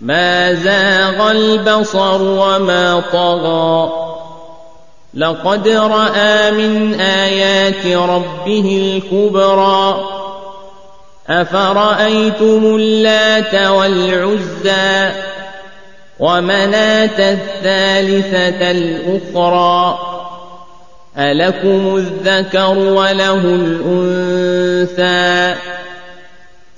ما زاغ البصر وما طغى. لقد رأى من آيات ربه الكبرى. أفرأيتم اللات والعزى ومناة الثالثة الأخرى؟ ألكم الذكر وله الأنثى.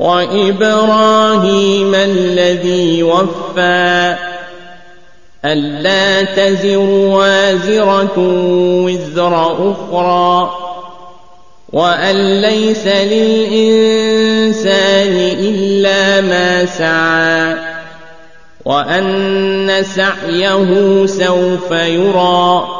وإبراهيم الذي وفى ألا تزر وازرة وزر أخرى وأن ليس للإنسان إلا ما سعى وأن سعيه سوف يرى